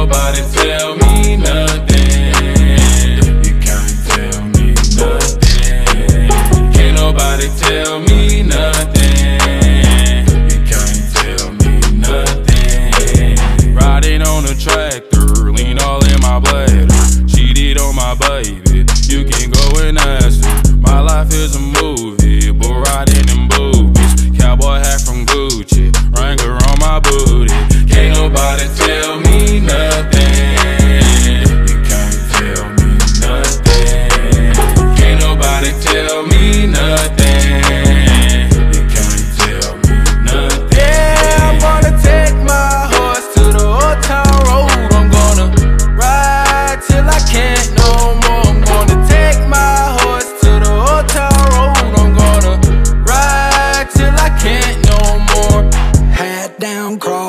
Nobody tell me